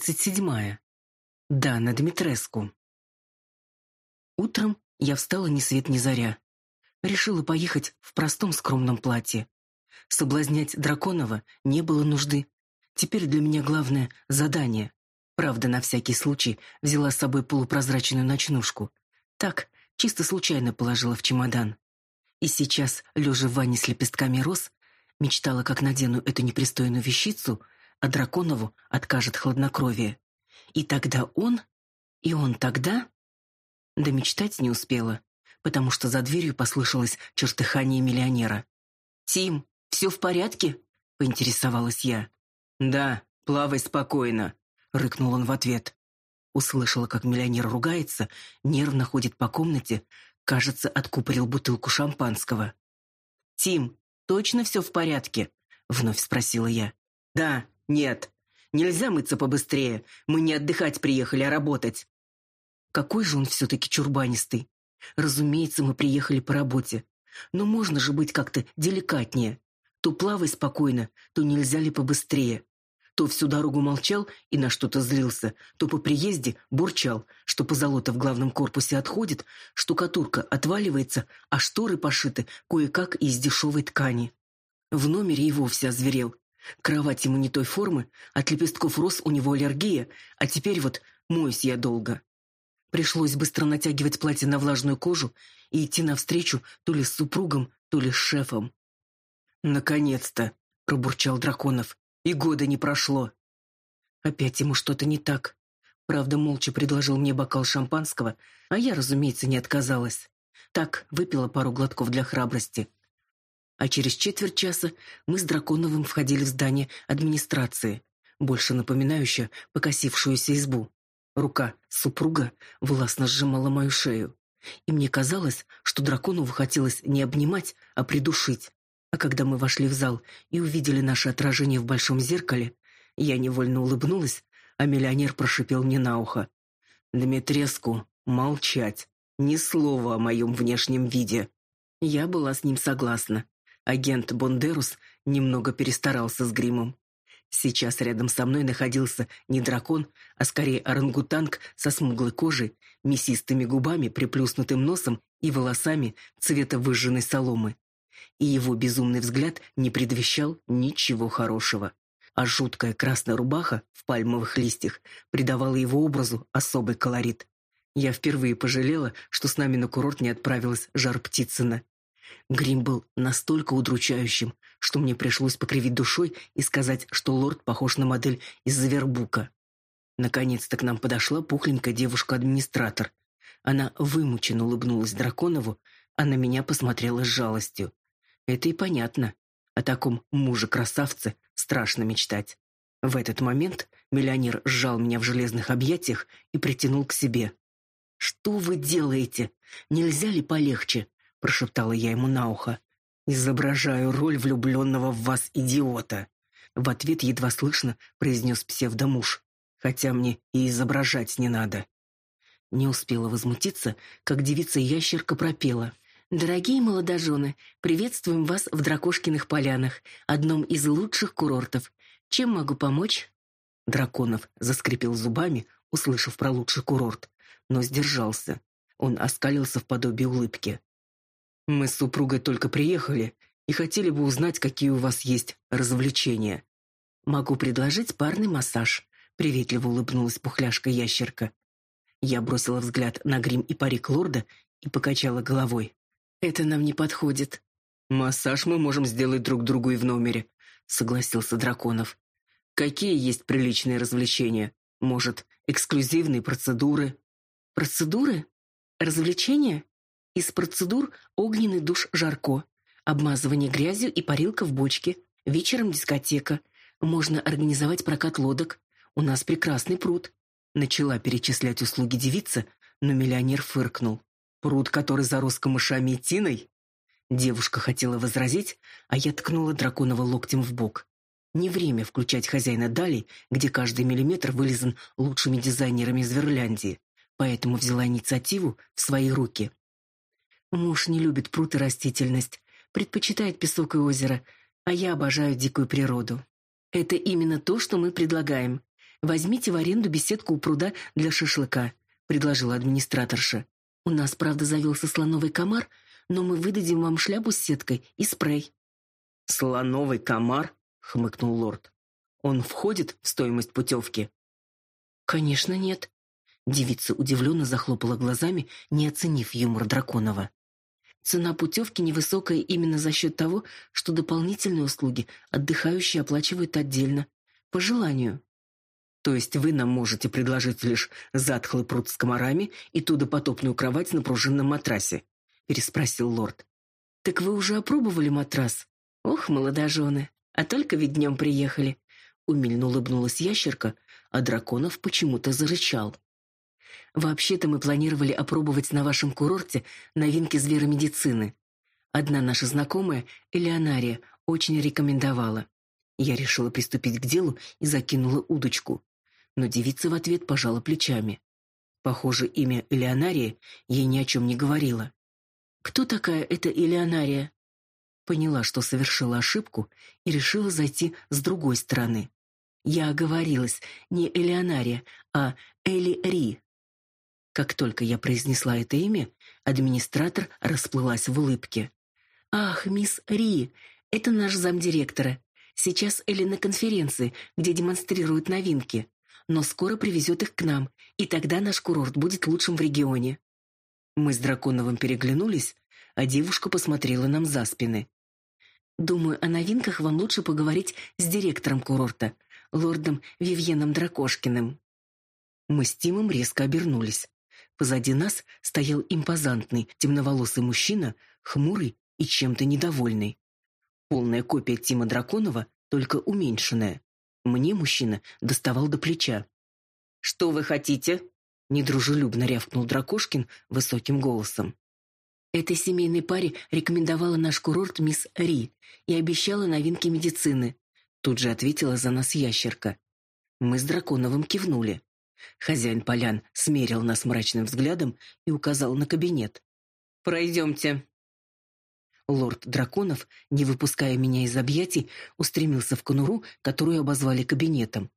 тридцать седьмая. Дана Дмитреску. Утром я встала ни свет ни заря. Решила поехать в простом скромном платье. Соблазнять Драконова не было нужды. Теперь для меня главное — задание. Правда, на всякий случай взяла с собой полупрозрачную ночнушку. Так, чисто случайно положила в чемодан. И сейчас, лежа в ванне с лепестками роз, мечтала, как надену эту непристойную вещицу, а Драконову откажет хладнокровие. И тогда он... И он тогда... Да мечтать не успела, потому что за дверью послышалось чертыхание миллионера. «Тим, все в порядке?» — поинтересовалась я. «Да, плавай спокойно», — рыкнул он в ответ. Услышала, как миллионер ругается, нервно ходит по комнате, кажется, откупорил бутылку шампанского. «Тим, точно все в порядке?» — вновь спросила я. «Да, нет. Нельзя мыться побыстрее. Мы не отдыхать приехали, а работать». Какой же он все-таки чурбанистый. Разумеется, мы приехали по работе. Но можно же быть как-то деликатнее. То плавай спокойно, то нельзя ли побыстрее. То всю дорогу молчал и на что-то злился, то по приезде бурчал, что позолота в главном корпусе отходит, штукатурка отваливается, а шторы пошиты кое-как из дешевой ткани. В номере и вовсе озверел. Кровать ему не той формы, от лепестков роз у него аллергия, а теперь вот моюсь я долго. Пришлось быстро натягивать платье на влажную кожу и идти навстречу то ли с супругом, то ли с шефом. «Наконец-то!» — пробурчал Драконов. «И года не прошло!» Опять ему что-то не так. Правда, молча предложил мне бокал шампанского, а я, разумеется, не отказалась. Так, выпила пару глотков для храбрости. А через четверть часа мы с Драконовым входили в здание администрации, больше напоминающее покосившуюся избу. Рука супруга властно сжимала мою шею. И мне казалось, что Драконову хотелось не обнимать, а придушить. А когда мы вошли в зал и увидели наше отражение в большом зеркале, я невольно улыбнулась, а миллионер прошипел мне на ухо. «Дмитреску, молчать. Ни слова о моем внешнем виде». Я была с ним согласна. Агент Бондерус немного перестарался с гримом. Сейчас рядом со мной находился не дракон, а скорее орангутанг со смуглой кожей, мясистыми губами, приплюснутым носом и волосами цвета выжженной соломы и его безумный взгляд не предвещал ничего хорошего. А жуткая красная рубаха в пальмовых листьях придавала его образу особый колорит. Я впервые пожалела, что с нами на курорт не отправилась Жар-Птицына. Грим был настолько удручающим, что мне пришлось покривить душой и сказать, что лорд похож на модель из Звербука. Наконец-то к нам подошла пухленькая девушка-администратор. Она вымученно улыбнулась Драконову, а на меня посмотрела с жалостью. Это и понятно. О таком муже-красавце страшно мечтать. В этот момент миллионер сжал меня в железных объятиях и притянул к себе. «Что вы делаете? Нельзя ли полегче?» – прошептала я ему на ухо. «Изображаю роль влюбленного в вас идиота». В ответ едва слышно произнес псевдомуж. Хотя мне и изображать не надо. Не успела возмутиться, как девица-ящерка пропела. Дорогие молодожены, приветствуем вас в Дракошкиных полянах, одном из лучших курортов. Чем могу помочь? Драконов заскрипел зубами, услышав про лучший курорт, но сдержался. Он оскалился в подобии улыбки. Мы с супругой только приехали и хотели бы узнать, какие у вас есть развлечения. Могу предложить парный массаж, приветливо улыбнулась пухляшка-ящерка. Я бросила взгляд на грим и парик лорда и покачала головой. Это нам не подходит. Массаж мы можем сделать друг другу и в номере, согласился Драконов. Какие есть приличные развлечения? Может, эксклюзивные процедуры? Процедуры? Развлечения? Из процедур огненный душ жарко, обмазывание грязью и парилка в бочке, вечером дискотека. Можно организовать прокат лодок. У нас прекрасный пруд. Начала перечислять услуги девица, но миллионер фыркнул. Пруд, который зарос камышами и тиной? Девушка хотела возразить, а я ткнула Драконова локтем в бок. Не время включать хозяина Дали, где каждый миллиметр вылизан лучшими дизайнерами из Верляндии, поэтому взяла инициативу в свои руки. Муж не любит пруд и растительность, предпочитает песок и озеро, а я обожаю дикую природу. Это именно то, что мы предлагаем. Возьмите в аренду беседку у пруда для шашлыка, предложила администраторша. У нас, правда, завелся слоновый комар, но мы выдадим вам шляпу с сеткой и спрей. Слоновый комар? хмыкнул лорд. Он входит в стоимость путевки?» Конечно, нет. Девица удивленно захлопала глазами, не оценив юмор Драконова. Цена путевки невысокая именно за счет того, что дополнительные услуги отдыхающие оплачивают отдельно, по желанию. То есть вы нам можете предложить лишь затхлый пруд с комарами и ту допотопную кровать на пружинном матрасе, переспросил лорд. Так вы уже опробовали матрас? Ох, молодожены, а только ведь днем приехали. Умильно улыбнулась ящерка, а Драконов почему-то зарычал. Вообще-то мы планировали опробовать на вашем курорте новинки зверомедицины. Одна наша знакомая, Элеонария, очень рекомендовала. Я решила приступить к делу и закинула удочку. Но девица в ответ пожала плечами. Похоже, имя Элеонария ей ни о чем не говорило. Кто такая эта Элеонария? Поняла, что совершила ошибку и решила зайти с другой стороны. Я оговорилась, не Элеонария, а Эли Ри. Как только я произнесла это имя, администратор расплылась в улыбке. Ах, мисс Ри, это наш замдиректора. Сейчас Элли на конференции, где демонстрируют новинки, но скоро привезет их к нам, и тогда наш курорт будет лучшим в регионе. Мы с Драконовым переглянулись, а девушка посмотрела нам за спины. Думаю, о новинках вам лучше поговорить с директором курорта, лордом Вивьеном Дракошкиным. Мы с Тимом резко обернулись. Позади нас стоял импозантный, темноволосый мужчина, хмурый и чем-то недовольный. Полная копия Тима Драконова, только уменьшенная. Мне мужчина доставал до плеча. «Что вы хотите?» — недружелюбно рявкнул Дракошкин высоким голосом. Этой семейной паре рекомендовала наш курорт мисс Ри и обещала новинки медицины. Тут же ответила за нас ящерка. Мы с Драконовым кивнули. Хозяин полян смерил нас мрачным взглядом и указал на кабинет. «Пройдемте». Лорд Драконов, не выпуская меня из объятий, устремился в конуру, которую обозвали кабинетом.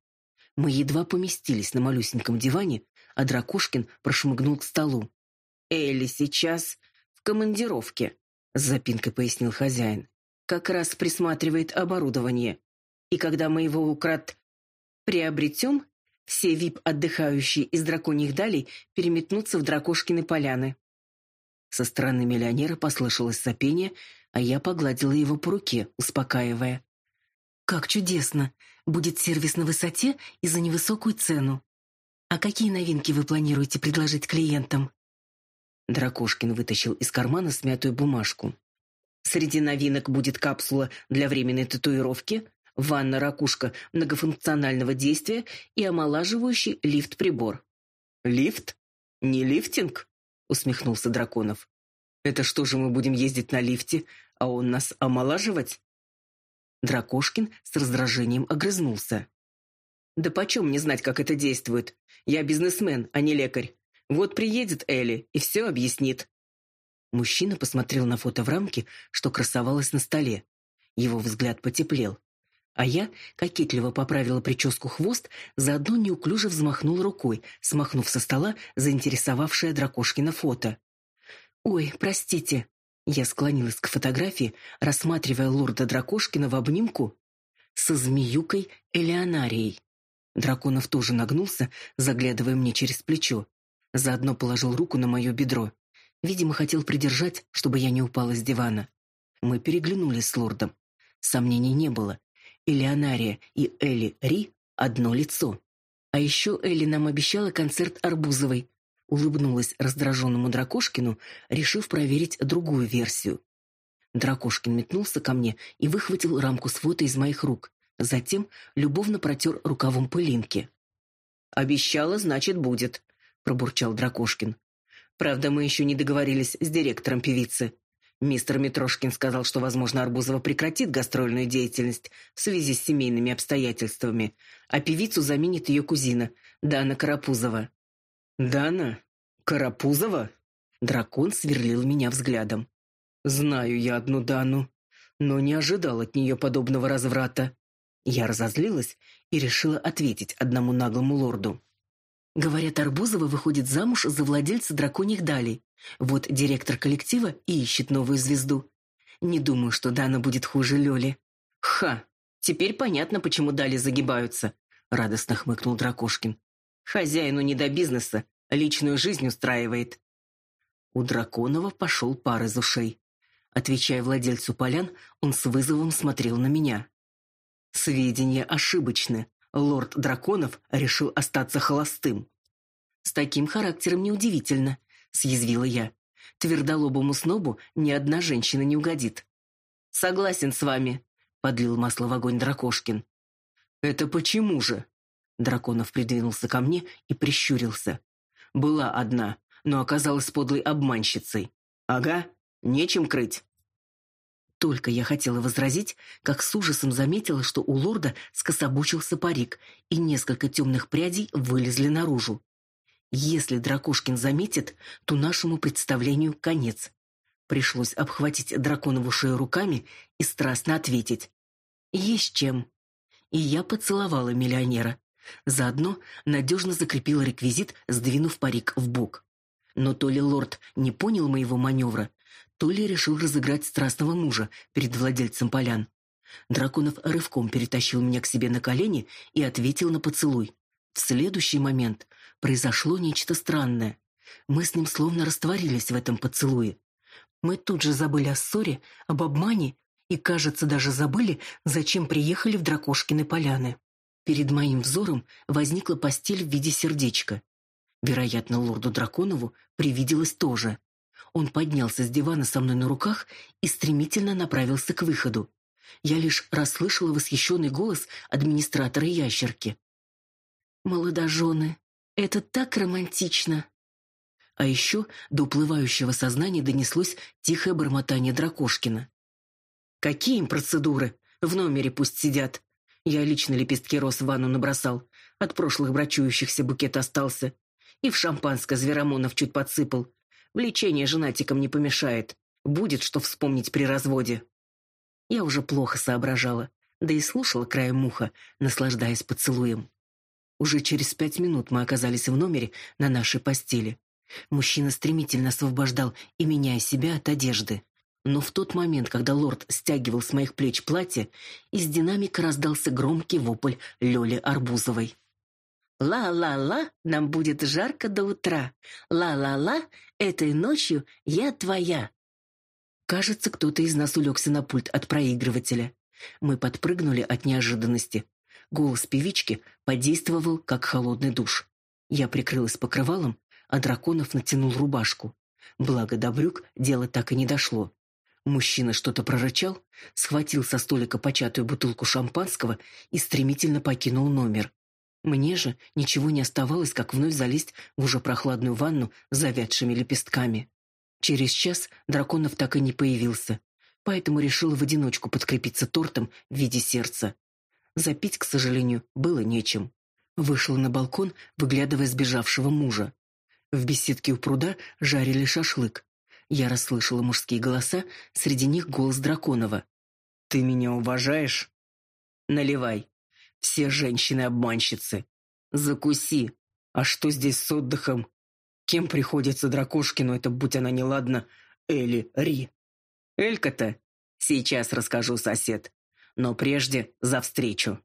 Мы едва поместились на малюсеньком диване, а Дракошкин прошмыгнул к столу. «Элли сейчас в командировке», — с запинкой пояснил хозяин. «Как раз присматривает оборудование и когда мы его украд приобретем, все вип-отдыхающие из драконьих далей переметнутся в дракошкины поляны. Со стороны миллионера послышалось сопение, а я погладила его по руке, успокаивая. «Как чудесно! Будет сервис на высоте и за невысокую цену. А какие новинки вы планируете предложить клиентам?» Дракошкин вытащил из кармана смятую бумажку. Среди новинок будет капсула для временной татуировки, ванна-ракушка многофункционального действия и омолаживающий лифт-прибор. «Лифт? Не лифтинг?» — усмехнулся Драконов. «Это что же мы будем ездить на лифте, а он нас омолаживать?» Дракошкин с раздражением огрызнулся. «Да почем мне знать, как это действует? Я бизнесмен, а не лекарь. Вот приедет Элли и все объяснит». Мужчина посмотрел на фото в рамке, что красовалось на столе. Его взгляд потеплел. А я кокетливо поправила прическу хвост, заодно неуклюже взмахнул рукой, смахнув со стола заинтересовавшее Дракошкино фото. «Ой, простите». Я склонилась к фотографии, рассматривая лорда Дракошкина в обнимку со змеюкой Элеонарией. Драконов тоже нагнулся, заглядывая мне через плечо. Заодно положил руку на мое бедро. Видимо, хотел придержать, чтобы я не упала с дивана. Мы переглянулись с лордом. Сомнений не было. Элеонария и Элли Ри одно лицо. А еще Элли нам обещала концерт Арбузовой. Улыбнулась раздраженному Дракошкину, решив проверить другую версию. Дракошкин метнулся ко мне и выхватил рамку с фото из моих рук. Затем любовно протер рукавом пылинки. «Обещала, значит, будет», — пробурчал Дракошкин. «Правда, мы еще не договорились с директором певицы. Мистер Митрошкин сказал, что, возможно, Арбузова прекратит гастрольную деятельность в связи с семейными обстоятельствами, а певицу заменит ее кузина, Дана Карапузова. «Дана? Карапузова?» Дракон сверлил меня взглядом. «Знаю я одну Дану, но не ожидал от нее подобного разврата. Я разозлилась и решила ответить одному наглому лорду. Говорят, Арбузова выходит замуж за владельца драконьих далей. Вот директор коллектива и ищет новую звезду. Не думаю, что Дана будет хуже Лёли. Ха! Теперь понятно, почему дали загибаются, радостно хмыкнул Дракошкин. Хозяину не до бизнеса, личную жизнь устраивает. У Драконова пошел пар из ушей. Отвечая владельцу полян, он с вызовом смотрел на меня. Сведения ошибочны. Лорд Драконов решил остаться холостым. С таким характером неудивительно, съязвила я. Твердолобому снобу ни одна женщина не угодит. Согласен с вами, подлил масло в огонь Дракошкин. Это почему же? Драконов придвинулся ко мне и прищурился. Была одна, но оказалась подлой обманщицей. Ага, нечем крыть. Только я хотела возразить, как с ужасом заметила, что у лорда скособочился парик, и несколько темных прядей вылезли наружу. Если Дракошкин заметит, то нашему представлению конец. Пришлось обхватить драконову шею руками и страстно ответить. «Есть чем». И я поцеловала миллионера. Заодно надежно закрепила реквизит, сдвинув парик в бок. Но то ли лорд не понял моего маневра, то ли решил разыграть страстного мужа перед владельцем полян. Драконов рывком перетащил меня к себе на колени и ответил на поцелуй. В следующий момент произошло нечто странное. Мы с ним словно растворились в этом поцелуе. Мы тут же забыли о ссоре, об обмане и, кажется, даже забыли, зачем приехали в Дракошкины поляны. Перед моим взором возникла постель в виде сердечка. Вероятно, лорду Драконову привиделось тоже. Он поднялся с дивана со мной на руках и стремительно направился к выходу. Я лишь расслышала восхищенный голос администратора ящерки. «Молодожены, это так романтично!» А еще до уплывающего сознания донеслось тихое бормотание Дракошкина. «Какие им процедуры? В номере пусть сидят. Я лично лепестки роз в ванну набросал. От прошлых брачующихся букет остался. И в шампанское Зверомонов чуть подсыпал. Влечение женатикам не помешает. Будет что вспомнить при разводе. Я уже плохо соображала, да и слушала краем муха, наслаждаясь поцелуем. Уже через пять минут мы оказались в номере на нашей постели. Мужчина стремительно освобождал и меня и себя от одежды. Но в тот момент, когда лорд стягивал с моих плеч платье, из динамика раздался громкий вопль Лёли Арбузовой. Ла-ла-ла, нам будет жарко до утра. Ла-ла-ла, этой ночью я твоя. Кажется, кто-то из нас улегся на пульт от проигрывателя. Мы подпрыгнули от неожиданности. Голос певички подействовал, как холодный душ. Я прикрылась покрывалом, а Драконов натянул рубашку. Благо до брюк дело так и не дошло. Мужчина что-то прорычал, схватил со столика початую бутылку шампанского и стремительно покинул номер. Мне же ничего не оставалось, как вновь залезть в уже прохладную ванну с завядшими лепестками. Через час Драконов так и не появился, поэтому решила в одиночку подкрепиться тортом в виде сердца. Запить, к сожалению, было нечем. Вышла на балкон, выглядывая сбежавшего мужа. В беседке у пруда жарили шашлык. Я расслышала мужские голоса, среди них голос Драконова. «Ты меня уважаешь?» «Наливай», все женщины обманщицы. Закуси. А что здесь с отдыхом? Кем приходится Дракошкину, это будь она неладна, Эли Ри? Элька-то? Сейчас расскажу, сосед. Но прежде за встречу.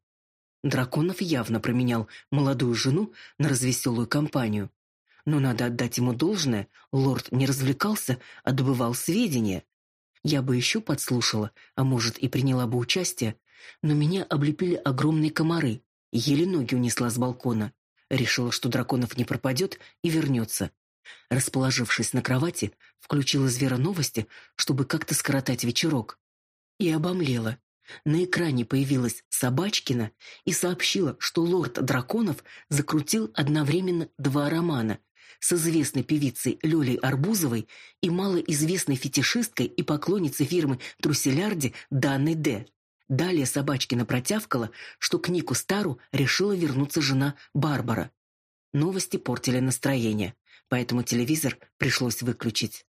Драконов явно променял молодую жену на развеселую компанию. Но надо отдать ему должное, лорд не развлекался, а добывал сведения. Я бы еще подслушала, а может и приняла бы участие, но меня облепили огромные комары. Еле ноги унесла с балкона. Решила, что драконов не пропадет и вернется. Расположившись на кровати, включила звера новости, чтобы как-то скоротать вечерок. И обомлела. На экране появилась Собачкина и сообщила, что лорд Драконов закрутил одновременно два романа с известной певицей Лёлей Арбузовой и малоизвестной фетишисткой и поклонницей фирмы Труселярди Данной Д. Далее Собачкина протявкала, что к Нику Стару решила вернуться жена Барбара. Новости портили настроение, поэтому телевизор пришлось выключить.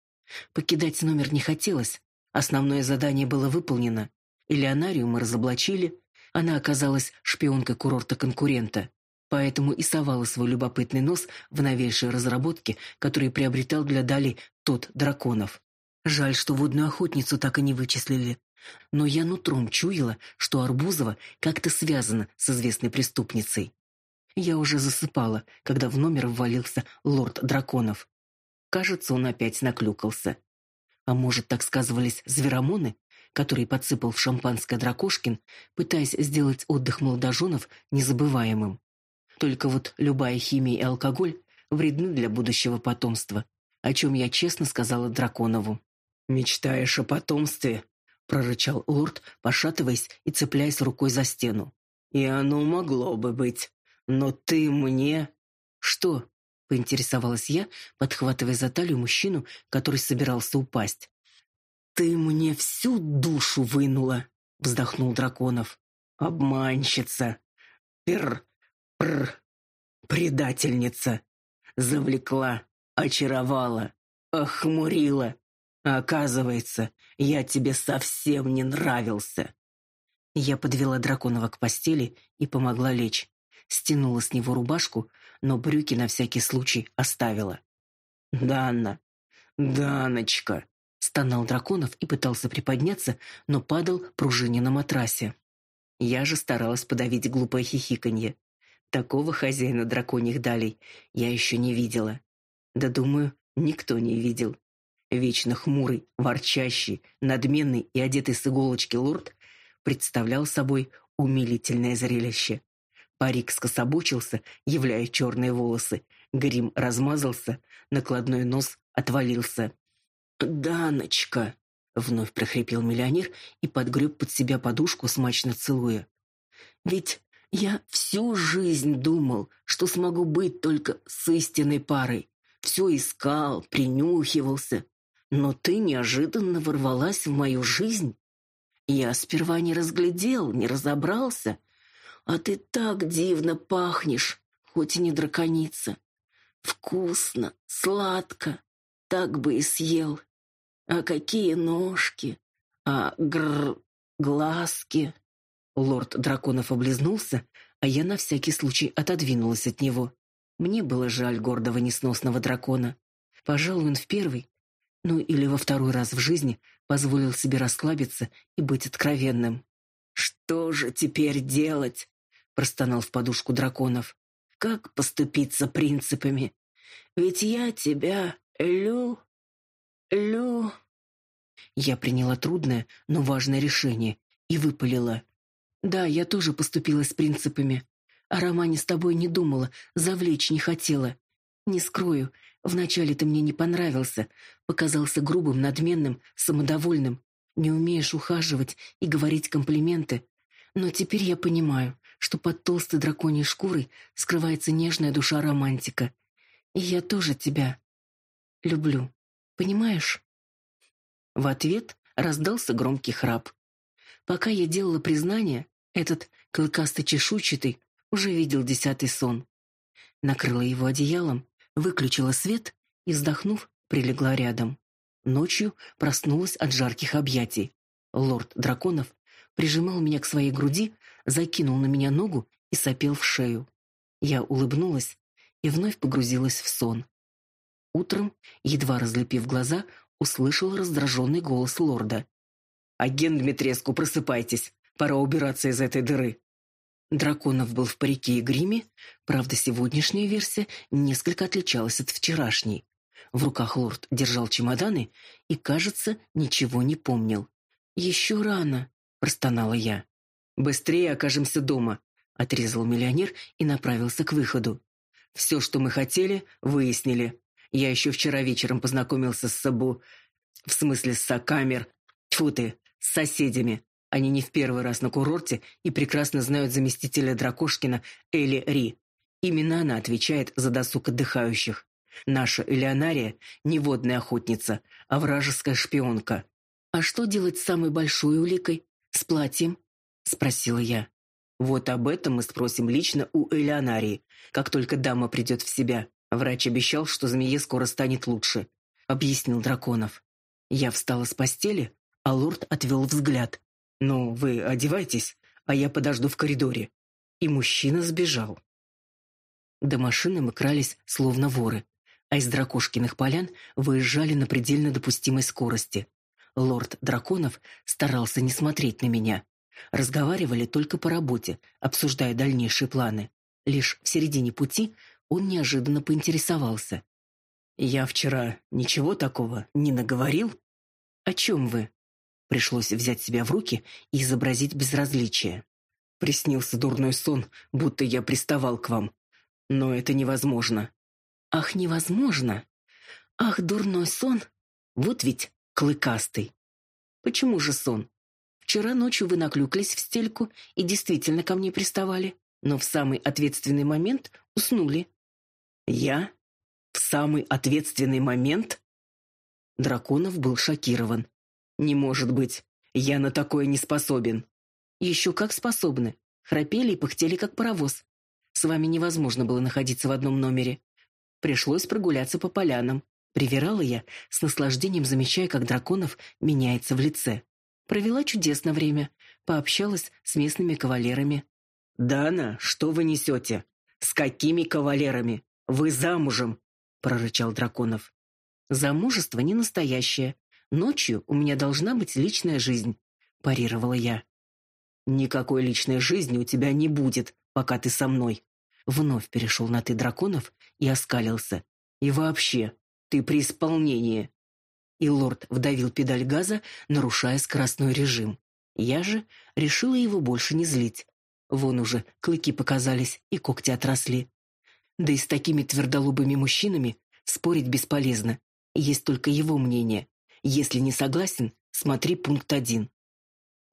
Покидать номер не хотелось. Основное задание было выполнено. Элеонарию мы разоблачили, она оказалась шпионкой курорта конкурента, поэтому и совала свой любопытный нос в новейшие разработки, которые приобретал для Дали тот драконов. Жаль, что водную охотницу так и не вычислили. Но я нутром чуяла, что Арбузова как-то связана с известной преступницей. Я уже засыпала, когда в номер ввалился лорд драконов. Кажется, он опять наклюкался. А может, так сказывались зверомоны, который подсыпал в шампанское Дракошкин, пытаясь сделать отдых молодоженов незабываемым. Только вот любая химия и алкоголь вредны для будущего потомства, о чем я честно сказала Драконову. «Мечтаешь о потомстве?» — прорычал лорд, пошатываясь и цепляясь рукой за стену. «И оно могло бы быть. Но ты мне...» «Что?» — поинтересовалась я, подхватывая за талию мужчину, который собирался упасть. «Ты мне всю душу вынула!» — вздохнул Драконов. «Обманщица! Пер... Пр... Предательница! Завлекла, очаровала, охмурила. Оказывается, я тебе совсем не нравился!» Я подвела Драконова к постели и помогла лечь. Стянула с него рубашку, но брюки на всякий случай оставила. «Данна! Даночка!» Стонал Драконов и пытался приподняться, но падал пружине на матрасе. Я же старалась подавить глупое хихиканье. Такого хозяина драконьих далей я еще не видела. Да, думаю, никто не видел. Вечно хмурый, ворчащий, надменный и одетый с иголочки лорд представлял собой умилительное зрелище. Парик скособочился, являя черные волосы. Грим размазался, накладной нос отвалился. «Даночка!» — вновь прохрипел миллионер и подгреб под себя подушку, смачно целуя. «Ведь я всю жизнь думал, что смогу быть только с истинной парой. Все искал, принюхивался. Но ты неожиданно ворвалась в мою жизнь. Я сперва не разглядел, не разобрался, а ты так дивно пахнешь, хоть и не драконица. Вкусно, сладко, так бы и съел. А какие ножки, а гр глазки. Лорд Драконов облизнулся, а я на всякий случай отодвинулась от него. Мне было жаль гордого несносного дракона. Пожалуй, он в первый, ну или во второй раз в жизни позволил себе расслабиться и быть откровенным. Что же теперь делать? простонал в подушку драконов. Как поступиться принципами? Ведь я тебя лю лю Я приняла трудное, но важное решение и выпалила: "Да, я тоже поступила с принципами. О романе с тобой не думала, завлечь не хотела. Не скрою, вначале ты мне не понравился, показался грубым, надменным, самодовольным. Не умеешь ухаживать и говорить комплименты. Но теперь я понимаю, что под толстой драконьей шкурой скрывается нежная душа романтика. И я тоже тебя люблю. Понимаешь? В ответ раздался громкий храп. Пока я делала признание, этот клыкастый чешуйчатый уже видел десятый сон. Накрыла его одеялом, выключила свет и, вздохнув, прилегла рядом. Ночью проснулась от жарких объятий. Лорд Драконов прижимал меня к своей груди, закинул на меня ногу и сопел в шею. Я улыбнулась и вновь погрузилась в сон. Утром, едва разлепив глаза, услышал раздраженный голос лорда. «Агент Дмитреску, просыпайтесь! Пора убираться из этой дыры!» Драконов был в парике и гриме, правда, сегодняшняя версия несколько отличалась от вчерашней. В руках лорд держал чемоданы и, кажется, ничего не помнил. «Еще рано», простонала я. Быстрее окажемся дома, отрезал миллионер и направился к выходу. Все, что мы хотели, выяснили. Я еще вчера вечером познакомился с Сабу, в смысле с Сакамер. Тьфу ты, с соседями. Они не в первый раз на курорте и прекрасно знают заместителя Дракошкина Эли Ри. Именно она отвечает за досуг отдыхающих. Наша Элеонария не водная охотница, а вражеская шпионка. А что делать с самой большой уликой? «С платьем?» — спросила я. «Вот об этом мы спросим лично у Элеонарии, как только дама придет в себя. Врач обещал, что змее скоро станет лучше», — объяснил Драконов. Я встала с постели, а лорд отвел взгляд. «Ну, вы одевайтесь, а я подожду в коридоре». И мужчина сбежал. До машины мы крались, словно воры, а из дракошкиных полян выезжали на предельно допустимой скорости. Лорд Драконов старался не смотреть на меня. Разговаривали только по работе, обсуждая дальнейшие планы. Лишь в середине пути он неожиданно поинтересовался. «Я вчера ничего такого не наговорил?» «О чем вы?» Пришлось взять себя в руки и изобразить безразличие. Приснился дурной сон, будто я приставал к вам. Но это невозможно. Ах, невозможно? Ах, дурной сон? Вот ведь клыкастый. Почему же сон? Вчера ночью вы наклюкались в стельку и действительно ко мне приставали, но в самый ответственный момент уснули. Я? В самый ответственный момент? Драконов был шокирован. Не может быть. Я на такое не способен. Еще как способны. Храпели и пыхтели, как паровоз. С вами невозможно было находиться в одном номере. Пришлось прогуляться по полянам. Привирала я, с наслаждением замечая, как драконов меняется в лице. Провела чудесное время. Пообщалась с местными кавалерами. «Дана, что вы несете? С какими кавалерами? Вы замужем!» — прорычал Драконов. «Замужество не настоящее. Ночью у меня должна быть личная жизнь, парировала я. Никакой личной жизни у тебя не будет, пока ты со мной. Вновь перешел на ты драконов и оскалился. И вообще, ты при исполнении. И лорд вдавил педаль газа, нарушая скоростной режим. Я же решила его больше не злить. Вон уже клыки показались и когти отросли. Да и с такими твердолобыми мужчинами спорить бесполезно. Есть только его мнение. Если не согласен, смотри пункт один.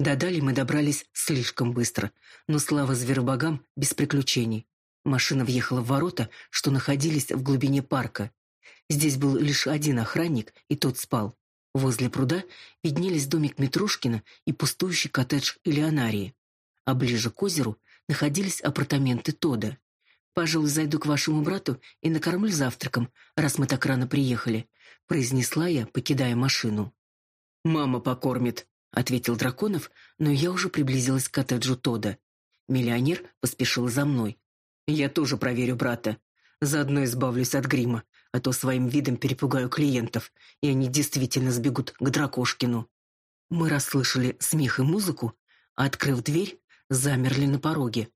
До Дали мы добрались слишком быстро, но слава зверобогам без приключений. Машина въехала в ворота, что находились в глубине парка. Здесь был лишь один охранник, и тот спал. Возле пруда виднелись домик Митрушкина и пустующий коттедж Элеонарии. А ближе к озеру находились апартаменты Тода. «Пожалуй, зайду к вашему брату и накормлю завтраком, раз мы так рано приехали», — произнесла я, покидая машину. «Мама покормит», — ответил Драконов, но я уже приблизилась к коттеджу Тода. Миллионер поспешил за мной. «Я тоже проверю брата. Заодно избавлюсь от грима, а то своим видом перепугаю клиентов, и они действительно сбегут к Дракошкину». Мы расслышали смех и музыку, а, открыв дверь, замерли на пороге.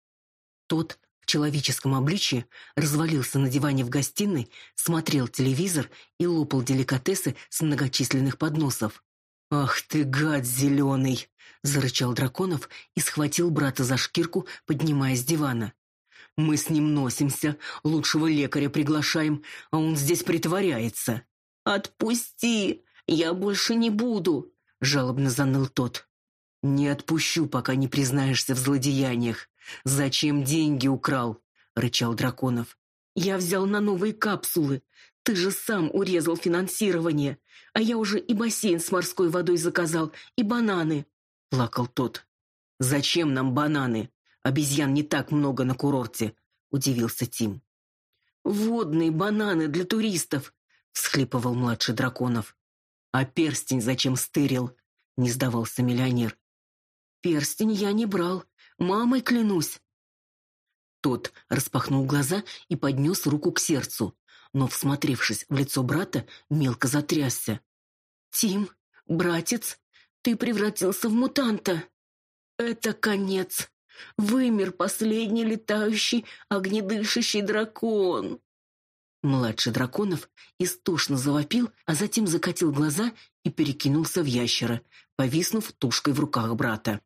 Тот в человеческом обличье, развалился на диване в гостиной, смотрел телевизор и лопал деликатесы с многочисленных подносов. «Ах ты, гад зеленый!» — зарычал Драконов и схватил брата за шкирку, поднимая с дивана. «Мы с ним носимся, лучшего лекаря приглашаем, а он здесь притворяется». «Отпусти! Я больше не буду!» — жалобно заныл тот. «Не отпущу, пока не признаешься в злодеяниях. «Зачем деньги украл?» — рычал Драконов. «Я взял на новые капсулы. Ты же сам урезал финансирование. А я уже и бассейн с морской водой заказал, и бананы», — плакал тот. «Зачем нам бананы? Обезьян не так много на курорте», — удивился Тим. «Водные бананы для туристов», — всхлипывал младший Драконов. «А перстень зачем стырил?» — не сдавался миллионер. «Перстень я не брал. Мамой клянусь!» Тот распахнул глаза и поднес руку к сердцу, но, всмотревшись в лицо брата, мелко затрясся. «Тим, братец, ты превратился в мутанта!» «Это конец! Вымер последний летающий, огнедышащий дракон!» Младший драконов истошно завопил, а затем закатил глаза и перекинулся в ящера, повиснув тушкой в руках брата.